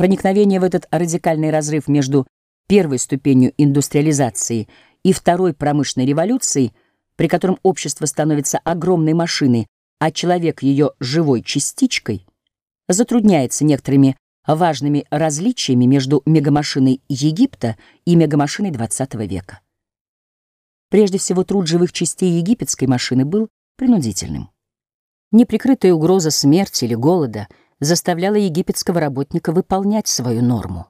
Проникновение в этот радикальный разрыв между первой ступенью индустриализации и второй промышленной революцией, при котором общество становится огромной машиной, а человек ее живой частичкой, затрудняется некоторыми важными различиями между мегамашиной Египта и мегамашиной XX века. Прежде всего, труд живых частей египетской машины был принудительным. Неприкрытая угроза смерти или голода заставляла египетского работника выполнять свою норму.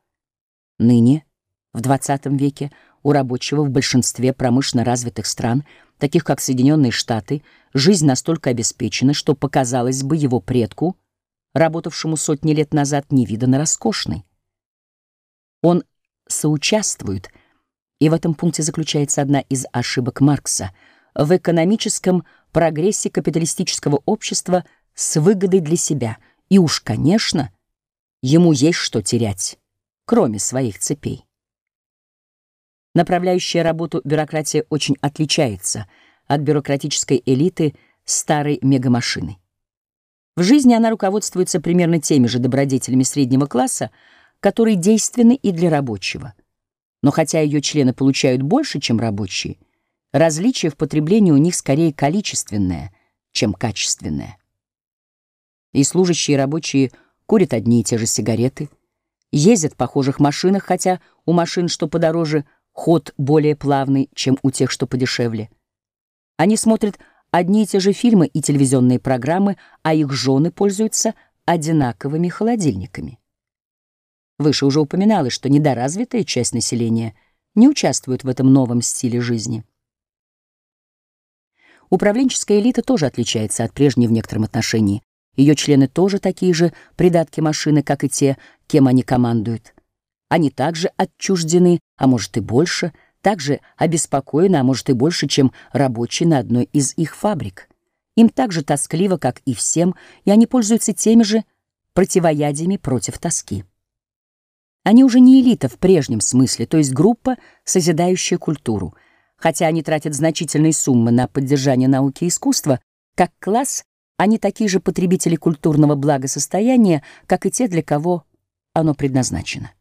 Ныне, в XX веке, у рабочего в большинстве промышленно развитых стран, таких как Соединенные Штаты, жизнь настолько обеспечена, что показалось бы его предку, работавшему сотни лет назад, невиданно роскошной. Он соучаствует, и в этом пункте заключается одна из ошибок Маркса, в экономическом прогрессе капиталистического общества с выгодой для себя, и уж, конечно, ему есть что терять, кроме своих цепей. Направляющая работу бюрократия очень отличается от бюрократической элиты старой мегамашины. В жизни она руководствуется примерно теми же добродетелями среднего класса, которые действенны и для рабочего. Но хотя ее члены получают больше, чем рабочие, различие в потреблении у них скорее количественное, чем качественное. И служащие и рабочие курят одни и те же сигареты, ездят в похожих машинах, хотя у машин, что подороже, ход более плавный, чем у тех, что подешевле. Они смотрят одни и те же фильмы и телевизионные программы, а их жены пользуются одинаковыми холодильниками. Выше уже упоминалось, что недоразвитая часть населения не участвует в этом новом стиле жизни. Управленческая элита тоже отличается от прежней в некотором отношении. Ее члены тоже такие же придатки машины, как и те, кем они командуют. Они также отчуждены, а может и больше, также обеспокоены, а может и больше, чем рабочие на одной из их фабрик. Им так же тоскливо, как и всем, и они пользуются теми же противоядиями против тоски. Они уже не элита в прежнем смысле, то есть группа, созидающая культуру. Хотя они тратят значительные суммы на поддержание науки и искусства, как класс они такие же потребители культурного благосостояния, как и те, для кого оно предназначено.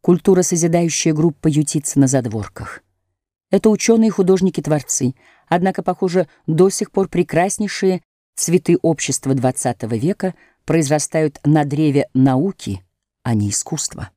Культура созидающая группа ютится на задворках. Это ученые, художники-творцы, однако, похоже, до сих пор прекраснейшие цветы общества XX века произрастают на древе науки, а не искусства.